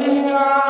Hallelujah.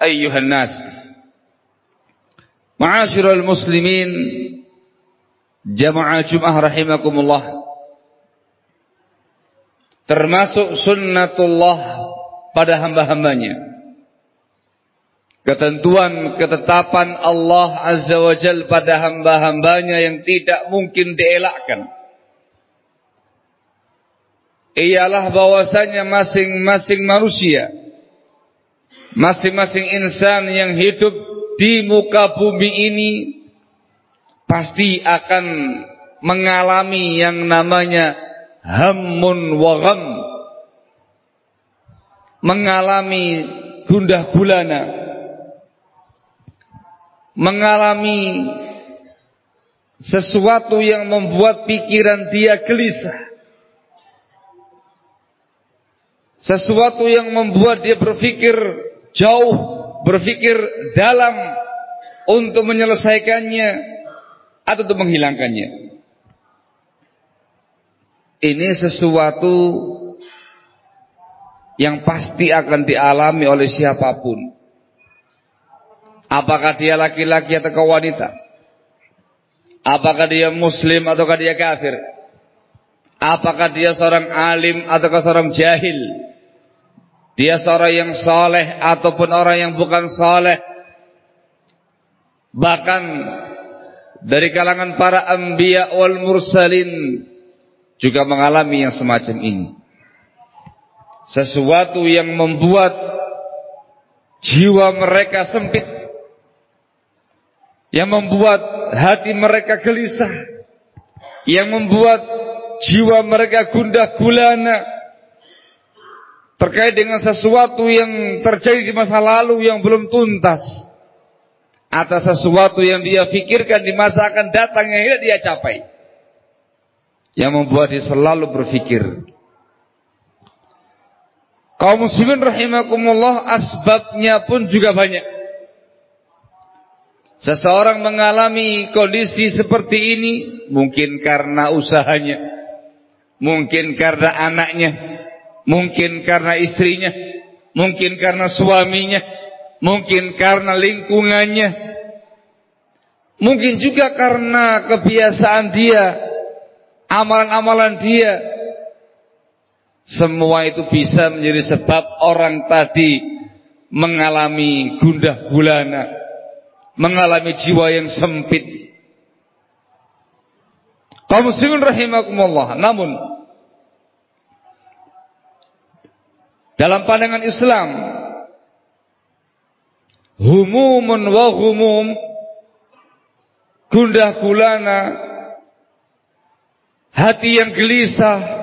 ayyuhan nas. Ma'asyiral muslimin jamaah Jumat rahimakumullah. Termasuk sunnatullah pada hamba-hambanya. Ketentuan ketetapan Allah Azza wa Jal pada hamba-hambanya yang tidak mungkin dielakkan. Ialah bahwasanya masing-masing manusia -masing masing-masing insan yang hidup di muka bumi ini pasti akan mengalami yang namanya hammun wa gham. Mengalami gundah gulana. Mengalami sesuatu yang membuat pikiran dia gelisah. Sesuatu yang membuat dia berpikir jauh berpikir dalam untuk menyelesaikannya atau untuk menghilangkannya ini sesuatu yang pasti akan dialami oleh siapa pun. Apakah dia laki-laki atau wanita? Apakah dia muslim atau dia kafir? Apakah dia seorang alim atau seorang jahil? Dia seorang yang soleh ataupun orang yang bukan soleh? Bahkan dari kalangan para anbiya wal mursalin juga mengalami yang semacam ini. Sesuatu yang membuat jiwa mereka sempit. Yang membuat hati mereka gelisah. Yang membuat jiwa mereka gundah gulana. Terkait dengan sesuatu yang terjadi di masa lalu yang belum tuntas. Atau sesuatu yang dia pikirkan di masa akan datang yang tidak dia capai yang membuat dia selalu berpikir. Kaum muslimin rahimakumullah asbabnya pun juga banyak. Seseorang mengalami kondisi seperti ini mungkin karena usahanya, mungkin karena anaknya, mungkin karena istrinya, mungkin karena suaminya, mungkin karena lingkungannya, mungkin juga karena kebiasaan dia amalan-amalan dia. Semua itu bisa menjadi sebab orang tadi mengalami gundah gulana, mengalami jiwa yang sempit. Kaum muslimin rahimakumullah. Namun dalam pandangan Islam humumun wa humum gundah gulana hati yang gelisah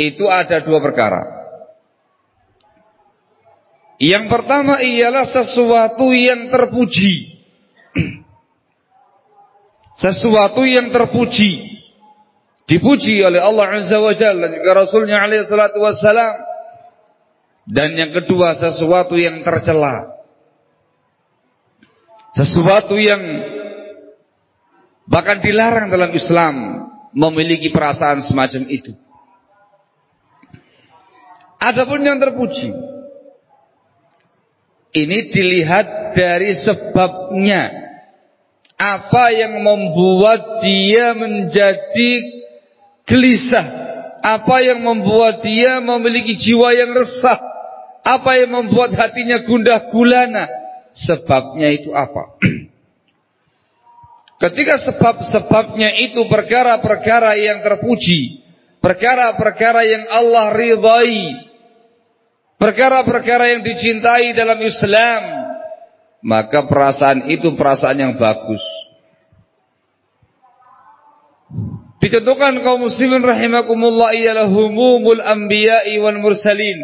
itu ada dua perkara. Yang pertama ialah sesuatu yang terpuji. sesuatu yang terpuji. Dipuji oleh Allah Azza wa Jalla dan juga Rasulnya alaihi salatu wassalam. Dan yang kedua sesuatu yang tercela. Sesuatu yang Bahkan dilarang dalam Islam memiliki perasaan semacam itu. Adapun yang terpuji ini dilihat dari sebabnya. Apa yang membuat dia menjadi gelisah? Apa yang membuat dia memiliki jiwa yang resah? Apa yang membuat hatinya gundah gulana? Sebabnya itu apa? Ketika sebab-sebabnya itu perkara-perkara yang terpuji, perkara-perkara yang Allah ridhai, perkara-perkara yang dicintai dalam Islam, maka perasaan itu perasaan yang bagus. Dicontohkan kaum muslimin rahimakumullah ialah humumul anbiya'i wal mursalin.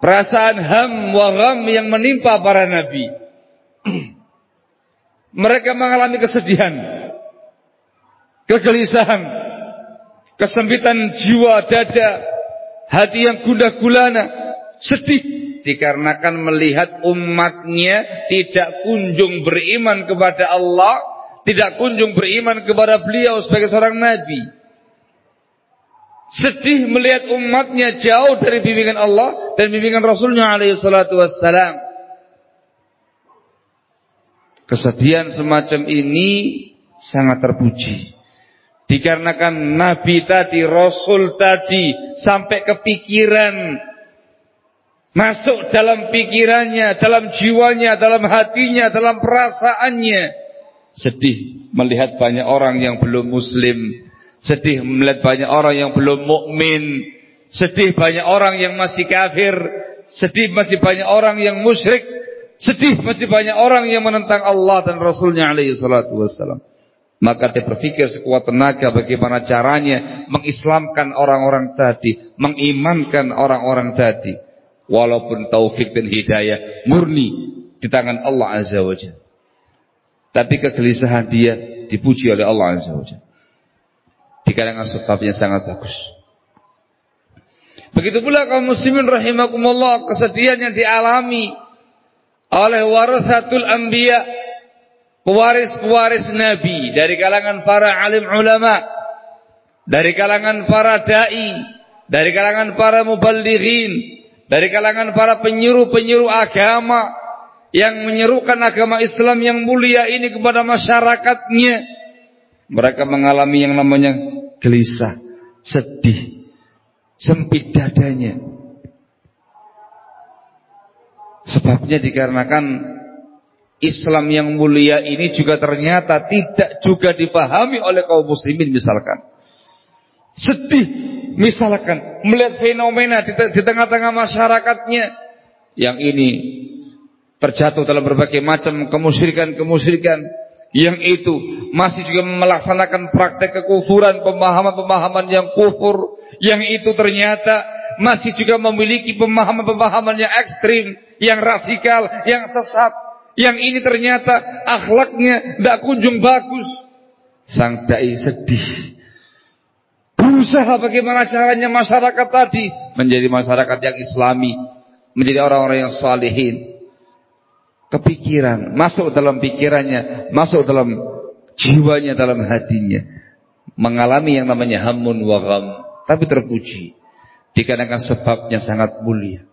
Perasaan ham wa gham yang menimpa para nabi. Mereka mengalami kesedihan, kegelisahan, kesempitan jiwa dada, hati yang gundah gulana, sedih dikarenakan melihat umatnya tidak kunjung beriman kepada Allah, tidak kunjung beriman kepada beliau sebagai seorang nabi. Sedih melihat umatnya jauh dari bimbingan Allah dan bimbingan Rasulnya alaihi salatu wassalam. Kesedihan semacam ini sangat terpuji. Dikarenakan Nabi tadi, Rasul tadi sampai kepikiran masuk dalam pikirannya, dalam jiwanya, dalam hatinya, dalam perasaannya. Sedih melihat banyak orang yang belum muslim, sedih melihat banyak orang yang belum mukmin, sedih banyak orang yang masih kafir, sedih masih banyak orang yang musyrik, Sedih masih banyak orang yang menentang Allah dan Rasulnya alaihi salatu wassalam. Maka dia berpikir sekuat tenaga bagaimana caranya mengislamkan orang-orang tadi, mengimankan orang-orang tadi. Walaupun taufik dan hidayah murni di tangan Allah Azza wa Jalla. Tapi kegelisahan dia dipuji oleh Allah Azza wa Jalla. Di kalangan sebabnya sangat bagus. Begitu pula kaum muslimin rahimakumullah kesedihan yang dialami oleh warathatul anbiya pewaris-pewaris nabi dari kalangan para alim ulama dari kalangan para dai dari kalangan para muballighin dari kalangan para penyuruh-penyuruh agama yang menyerukan agama Islam yang mulia ini kepada masyarakatnya. Mereka mengalami yang namanya gelisah sedih sempit dadanya. Sebabnya dikarenakan Islam yang mulia ini juga ternyata tidak juga dipahami oleh kaum muslimin misalkan. Sedih misalkan melihat fenomena di, tengah-tengah masyarakatnya. Yang ini terjatuh dalam berbagai macam kemusyrikan-kemusyrikan yang itu masih juga melaksanakan praktek kekufuran, pemahaman-pemahaman yang kufur, yang itu ternyata masih juga memiliki pemahaman-pemahaman yang ekstrim, yang radikal, yang sesat. Yang ini ternyata akhlaknya tidak kunjung bagus. Sang dai sedih. Berusaha bagaimana caranya masyarakat tadi menjadi masyarakat yang islami, menjadi orang-orang yang salihin. Kepikiran, masuk dalam pikirannya, masuk dalam jiwanya, dalam hatinya. Mengalami yang namanya hamun wa gham, tapi terpuji. Dikarenakan sebabnya sangat mulia.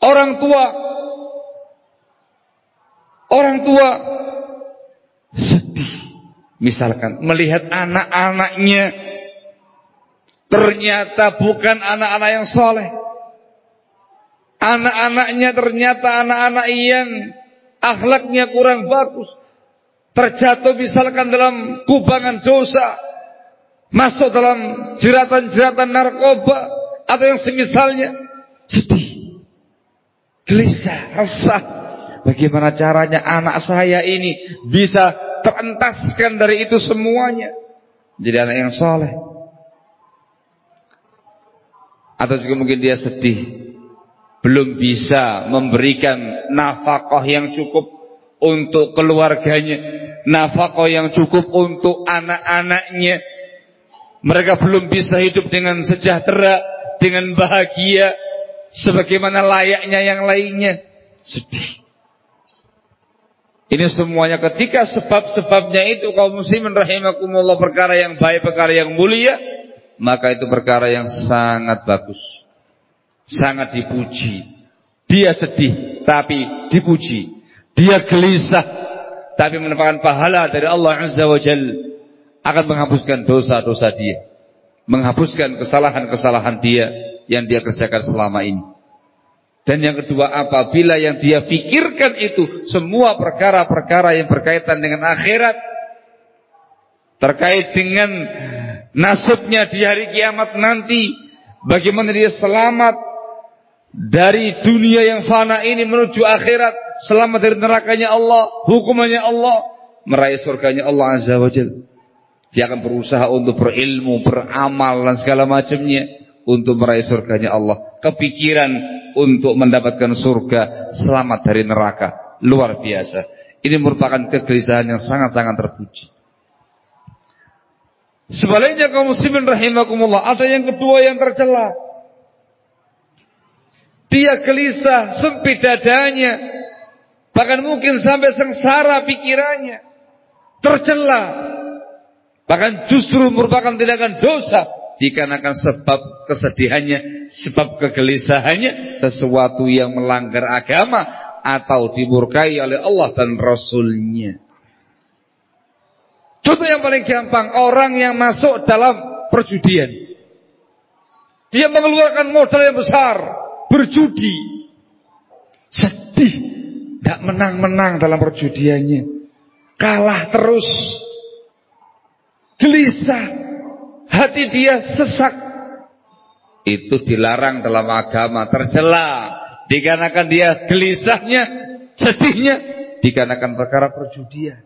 Orang tua Orang tua sedih. Misalkan melihat anak-anaknya ternyata bukan anak-anak yang soleh. Anak-anaknya ternyata anak-anak yang akhlaknya kurang bagus. Terjatuh misalkan dalam kubangan dosa. Masuk dalam jeratan-jeratan narkoba. Atau yang semisalnya. Sedih. Gelisah, resah Bagaimana caranya anak saya ini bisa terentaskan dari itu semuanya. Jadi anak yang soleh. Atau juga mungkin dia sedih. Belum bisa memberikan nafkah yang cukup untuk keluarganya. Nafkah yang cukup untuk anak-anaknya. Mereka belum bisa hidup dengan sejahtera, dengan bahagia. Sebagaimana layaknya yang lainnya. Sedih. Ini semuanya ketika sebab-sebabnya itu kaum muslimin rahimakumullah perkara yang baik, perkara yang mulia, maka itu perkara yang sangat bagus. Sangat dipuji. Dia sedih tapi dipuji. Dia gelisah tapi mendapatkan pahala dari Allah Azza wa Jal akan menghapuskan dosa-dosa dia. Menghapuskan kesalahan-kesalahan dia yang dia kerjakan selama ini. Dan yang kedua apabila yang dia pikirkan itu semua perkara-perkara yang berkaitan dengan akhirat terkait dengan nasibnya di hari kiamat nanti bagaimana dia selamat dari dunia yang fana ini menuju akhirat selamat dari nerakanya Allah hukumannya Allah meraih surganya Allah azza wajalla dia akan berusaha untuk berilmu beramal dan segala macamnya untuk meraih surganya Allah. Kepikiran untuk mendapatkan surga selamat dari neraka luar biasa. Ini merupakan kegelisahan yang sangat-sangat terpuji. Sebaliknya kaum muslimin rahimakumullah ada yang kedua yang tercela dia gelisah sempit dadanya. Bahkan mungkin sampai sengsara pikirannya. Tercela. Bahkan justru merupakan tindakan dosa. Dikarenakan sebab kesedihannya, sebab kegelisahannya, sesuatu yang melanggar agama atau dimurkai oleh Allah dan Rasulnya. Contoh yang paling gampang, orang yang masuk dalam perjudian. Dia mengeluarkan modal yang besar, berjudi. Sedih, tidak menang-menang dalam perjudiannya. Kalah terus. Gelisah, hati dia sesak. Itu dilarang dalam agama, tercela. Dikarenakan dia gelisahnya, sedihnya, dikarenakan perkara perjudian.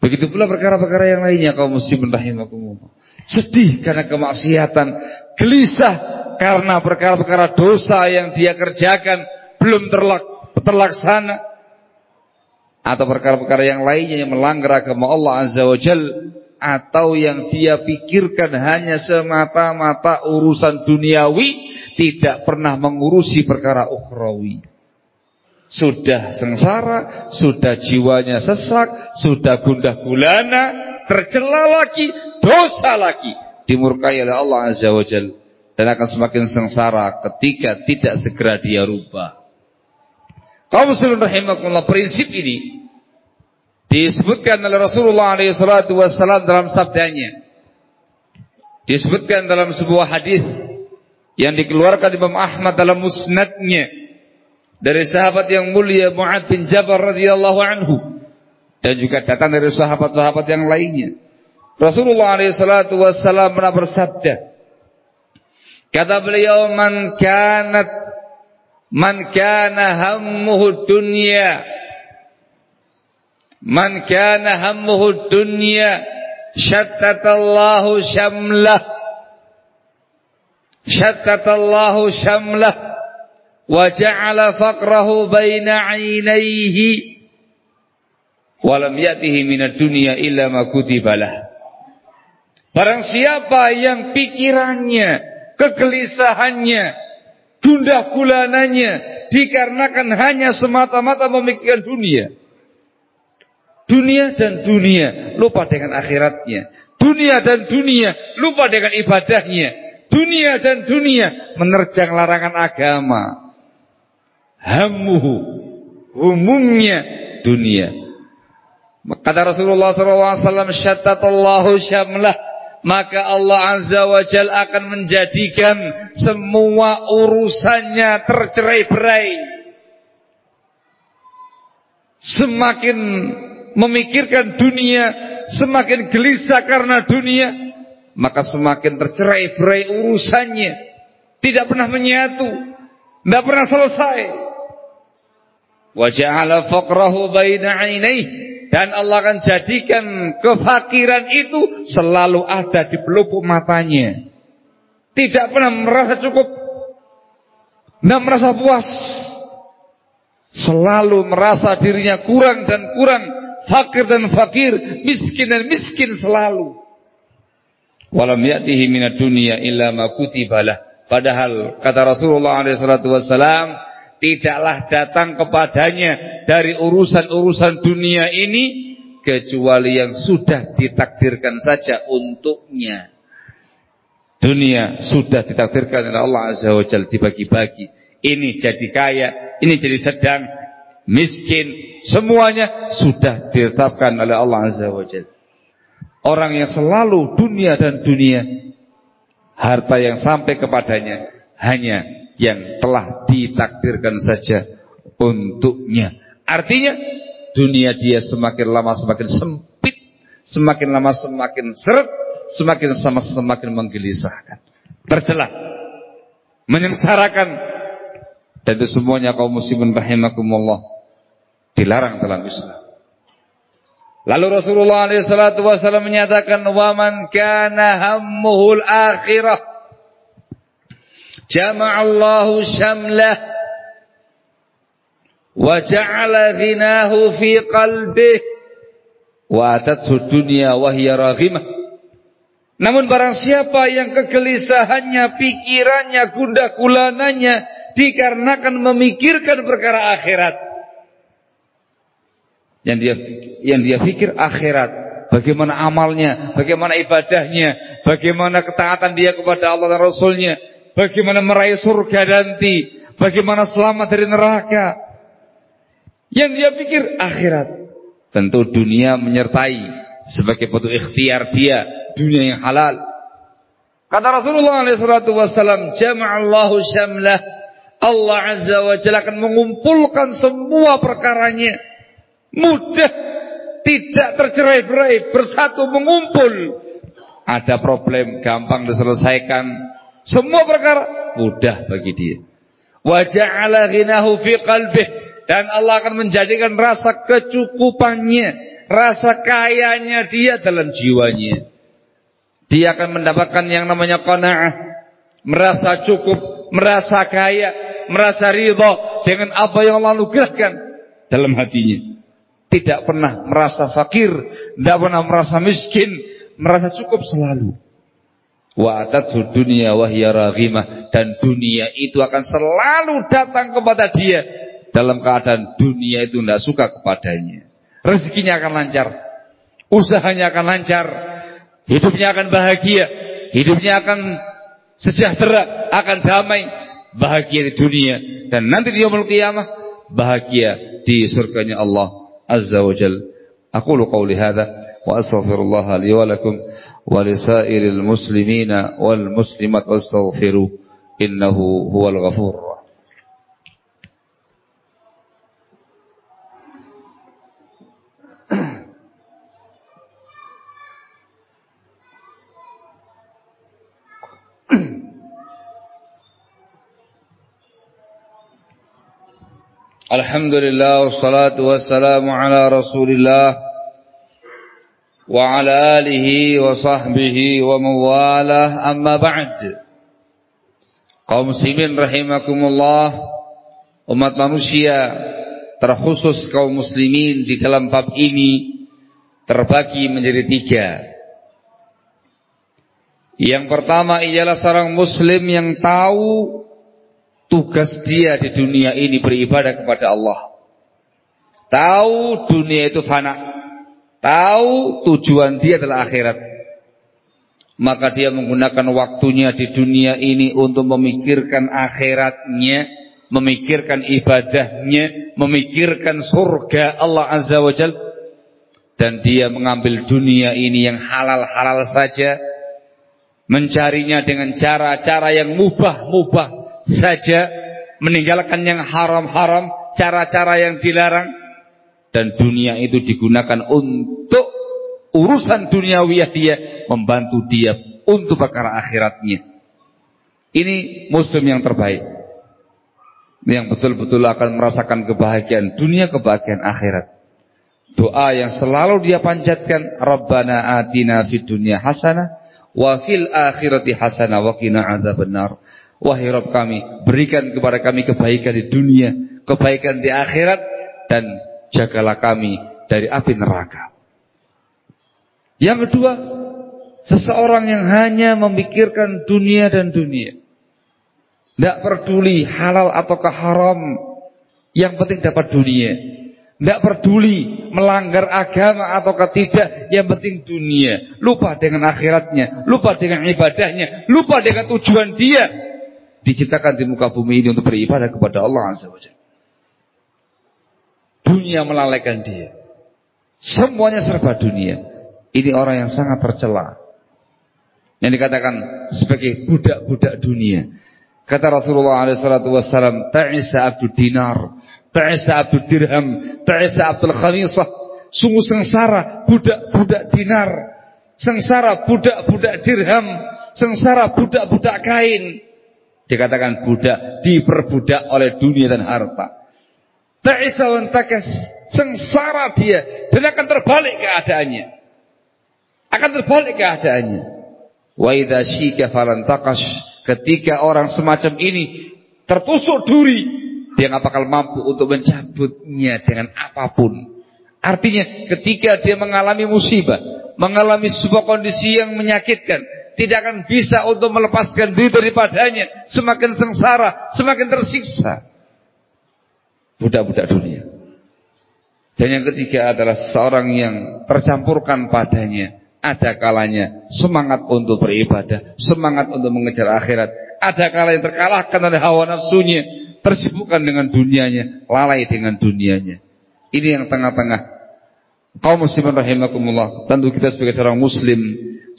Begitu pula perkara-perkara yang lainnya kaum muslimin rahimakumullah. Sedih karena kemaksiatan, gelisah karena perkara-perkara dosa yang dia kerjakan belum terlaksana. Atau perkara-perkara yang lainnya yang melanggar agama Allah Azza wa Jal atau yang dia pikirkan hanya semata-mata urusan duniawi tidak pernah mengurusi perkara ukhrawi. Sudah sengsara sudah jiwanya sesak sudah gundah gulana tercela lagi dosa lagi dimurkai oleh Allah Azza wa Jal. Dan akan semakin sengsara ketika tidak segera dia rubah. Kaum muslimin rahimakumullah prinsip ini disebutkan oleh Rasulullah SAW dalam sabdanya. Disebutkan dalam sebuah hadis yang dikeluarkan Imam Ahmad dalam musnadnya dari sahabat yang mulia Mu'ad bin Jabal radhiyallahu anhu dan juga datang dari sahabat-sahabat yang lainnya. Rasulullah SAW pernah bersabda, kata beliau, "Man kanat Man kana hammuhu dunya. Man kana hammuhu dunya Shattatallahu syamlah. Shattatallahu syamlah. Wa ja'ala faqrahu baina aynayhi Walam yatihi minad dunya illa ma kutibalah Barang siapa yang pikirannya, kegelisahannya, gundah gulananya dikarenakan hanya semata-mata memikirkan dunia. Dunia dan dunia lupa dengan akhiratnya. Dunia dan dunia lupa dengan ibadahnya. Dunia dan dunia menerjang larangan agama. Hamuhu umumnya dunia. Kata Rasulullah SAW, Syattatallahu syamlah maka Allah Azza wa Jal akan menjadikan semua urusannya tercerai-berai. Semakin memikirkan dunia, semakin gelisah karena dunia, maka semakin tercerai-berai urusannya. Tidak pernah menyatu, tidak pernah selesai. Wa ja'ala faqrahu baina dan Allah akan jadikan kefakiran itu selalu ada di pelupuk matanya. Tidak pernah merasa cukup. Tidak merasa puas. Selalu merasa dirinya kurang dan kurang. Fakir dan fakir. Miskin dan miskin selalu. Walam ya'tihi minat dunia illa kutibalah. Padahal kata Rasulullah SAW tidaklah datang kepadanya dari urusan-urusan dunia ini kecuali yang sudah ditakdirkan saja untuknya. Dunia sudah ditakdirkan oleh Allah Azza wa Jalla dibagi-bagi. Ini jadi kaya, ini jadi sedang, miskin, semuanya sudah ditetapkan oleh Allah Azza wa Jalla. Orang yang selalu dunia dan dunia Harta yang sampai kepadanya hanya yang telah ditakdirkan saja untuknya. Artinya dunia dia semakin lama semakin sempit, semakin lama semakin seret, semakin sama semakin menggelisahkan. Tercelah, menyengsarakan dan itu semuanya kaum muslimin rahimakumullah dilarang dalam Islam. Lalu Rasulullah SAW menyatakan, "Waman kana hammuhul akhirah, jama'allahu syamlah, wa ja'ala ghinahu fi qalbih, wa atathu dunya wa hiya raghimah." Namun barang siapa yang kegelisahannya, pikirannya, gundah gulananya dikarenakan memikirkan perkara akhirat, yang dia yang dia pikir akhirat, bagaimana amalnya, bagaimana ibadahnya, bagaimana ketaatan dia kepada Allah dan Rasulnya, bagaimana meraih surga nanti, bagaimana selamat dari neraka. Yang dia pikir akhirat. Tentu dunia menyertai sebagai bentuk ikhtiar dia, dunia yang halal. Kata Rasulullah SAW, jama'allahu syamlah. Allah Azza wa Jalla akan mengumpulkan semua perkaranya Mudah tidak tercerai-berai, bersatu mengumpul. Ada problem gampang diselesaikan. Semua perkara mudah bagi dia. Wa ja'ala ghinahu fi qalbih dan Allah akan menjadikan rasa kecukupannya, rasa kayanya dia dalam jiwanya. Dia akan mendapatkan yang namanya qanaah, merasa cukup, merasa kaya, merasa ridha dengan apa yang Allah anugerahkan dalam hatinya tidak pernah merasa fakir, tidak pernah merasa miskin, merasa cukup selalu. Wa atatu dunia wahya raghimah dan dunia itu akan selalu datang kepada dia dalam keadaan dunia itu tidak suka kepadanya. Rezekinya akan lancar, usahanya akan lancar, hidupnya akan bahagia, hidupnya akan sejahtera, akan damai, bahagia di dunia dan nanti di yaumul qiyamah bahagia di surganya Allah عز وجل أقول قولي هذا وأستغفر الله لي ولكم ولسائر المسلمين والمسلمات واستغفروا إنه هو الغفور الحمد لله والصلاة والسلام على رسول الله alihi wa sahbihi wa mawalah amma ba'd. Kaum muslimin rahimakumullah, umat manusia terkhusus kaum muslimin di dalam bab ini terbagi menjadi tiga. Yang pertama ialah seorang muslim yang tahu tugas dia di dunia ini beribadah kepada Allah. Tahu dunia itu fana. Tahu tujuan dia adalah akhirat. Maka dia menggunakan waktunya di dunia ini untuk memikirkan akhiratnya, memikirkan ibadahnya, memikirkan surga Allah Azza wa Jal. Dan dia mengambil dunia ini yang halal-halal saja. Mencarinya dengan cara-cara yang mubah-mubah saja meninggalkan yang haram-haram, cara-cara yang dilarang dan dunia itu digunakan untuk urusan duniawiyah dia, membantu dia untuk perkara akhiratnya. Ini muslim yang terbaik. Yang betul-betul akan merasakan kebahagiaan dunia, kebahagiaan akhirat. Doa yang selalu dia panjatkan, Rabbana atina fid dunya hasanah wa fil akhirati hasanah wa qina adzabannar. Wahai Rabb kami, berikan kepada kami kebaikan di dunia, kebaikan di akhirat, dan jagalah kami dari api neraka. Yang kedua, seseorang yang hanya memikirkan dunia dan dunia. Tidak peduli halal ataukah haram, yang penting dapat dunia. Tidak peduli melanggar agama ataukah tidak, yang penting dunia. Lupa dengan akhiratnya, lupa dengan ibadahnya, lupa dengan tujuan dia diciptakan di muka bumi ini untuk beribadah kepada Allah Azza wa Dunia melalaikan dia. Semuanya serba dunia. Ini orang yang sangat tercela. Yang dikatakan sebagai budak-budak dunia. Kata Rasulullah SAW, Ta'isa abdul dinar, Ta'isa abdul dirham, Ta'isa abdul khamisah. Sungguh sengsara budak-budak dinar, sengsara budak-budak dirham, sengsara budak-budak kain. Dikatakan budak, diperbudak oleh dunia dan harta. Ta'isa wantakas, sengsara dia dan akan terbalik keadaannya. Akan terbalik keadaannya. Wa idza syika falantaqash, ketika orang semacam ini tertusuk duri, dia nggak bakal mampu untuk mencabutnya dengan apa pun. Artinya ketika dia mengalami musibah, mengalami sebuah kondisi yang menyakitkan, tidak akan bisa untuk melepaskan diri daripadanya, semakin sengsara, semakin tersiksa. Budak-budak dunia. Dan yang ketiga adalah seorang yang tercampurkan padanya. Ada kalanya semangat untuk beribadah, semangat untuk mengejar akhirat. Ada kala yang terkalahkan oleh hawa nafsunya, tersibukkan dengan dunianya, lalai dengan dunianya. Ini yang tengah-tengah. Kaum muslimin rahimakumullah. Tentu kita sebagai seorang muslim,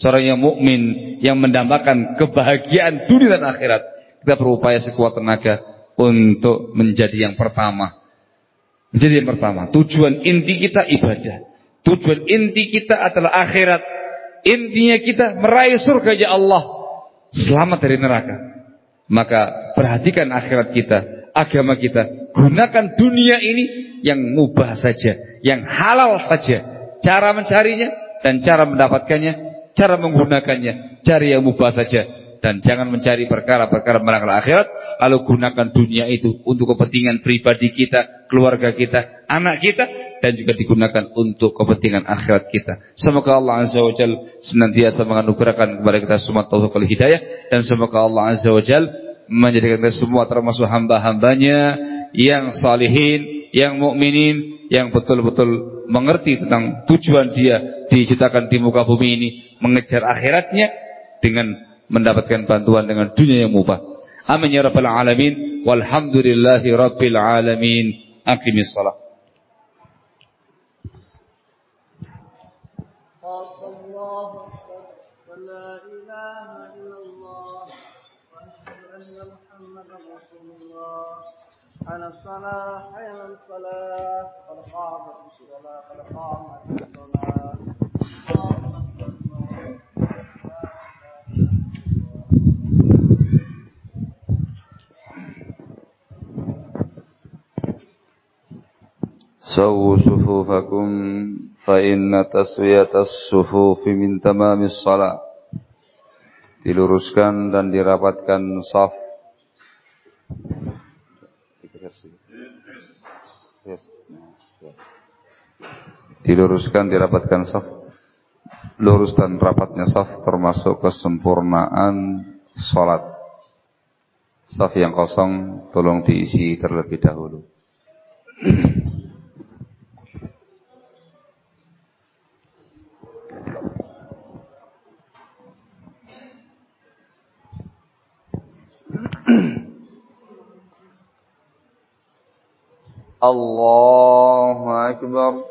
seorang yang mukmin yang mendambakan kebahagiaan dunia dan akhirat, kita berupaya sekuat tenaga untuk menjadi yang pertama jadi yang pertama, tujuan inti kita ibadah. Tujuan inti kita adalah akhirat. Intinya kita meraih surga ya Allah. Selamat dari neraka. Maka perhatikan akhirat kita, agama kita. Gunakan dunia ini yang mubah saja, yang halal saja. Cara mencarinya dan cara mendapatkannya, cara menggunakannya, cari yang mubah saja dan jangan mencari perkara-perkara menangkal akhirat lalu gunakan dunia itu untuk kepentingan pribadi kita, keluarga kita, anak kita dan juga digunakan untuk kepentingan akhirat kita. Semoga Allah Azza wa Jal senantiasa menganugerahkan kepada kita semua taufik wal hidayah dan semoga Allah Azza wa Jal menjadikan kita semua termasuk hamba-hambanya yang salihin, yang mukminin, yang betul-betul mengerti tentang tujuan dia diciptakan di muka bumi ini mengejar akhiratnya dengan mendapatkan bantuan dengan dunia yang mubah. Amin ya rabbal alamin. Walhamdulillahi rabbil alamin. Aqimis salat. على الصلاة على الصلاة قد قامت الصلاة قد قامت الصلاة سووا صفوفكم فإن تسوية الصفوف من تمام الصلاة diluruskan dan dirapatkan saf diluruskan dirapatkan saf lurus dan rapatnya saf termasuk kesempurnaan salat saf yang kosong tolong diisi terlebih dahulu الله أكبر.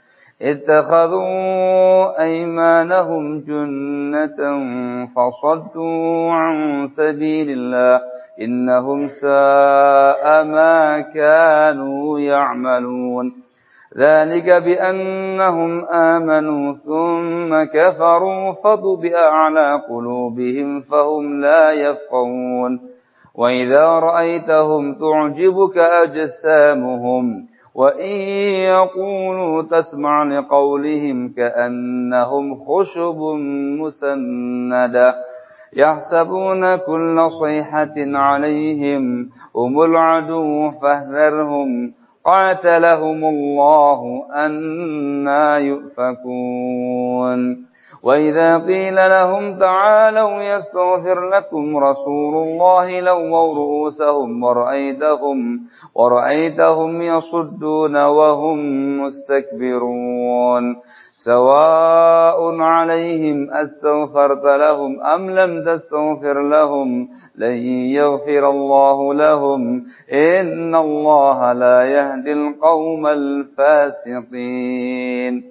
اتخذوا أيمانهم جنة فصدوا عن سبيل الله إنهم ساء ما كانوا يعملون. ذلك بأنهم آمنوا ثم كفروا فطبئ على قلوبهم فهم لا يفقهون. وإذا رأيتهم تعجبك أجسامهم وإن يقولوا تسمع لقولهم كأنهم خشب مسندا يحسبون كل صيحة عليهم هم العدو فاهذرهم قاتلهم الله أنا يؤفكون وإذا قيل لهم تعالوا يستغفر لكم رسول الله لووا رؤوسهم ورأيتهم, ورأيتهم يصدون وهم مستكبرون سواء عليهم أستغفرت لهم أم لم تستغفر لهم لن يغفر الله لهم إن الله لا يهدي القوم الفاسقين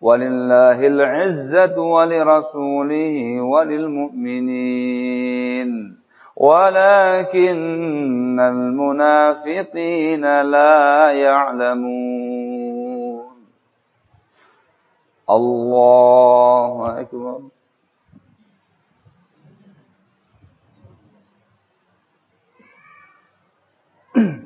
ولله العزة ولرسوله وللمؤمنين. ولكن المنافقين لا يعلمون. الله أكبر.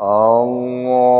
Allah.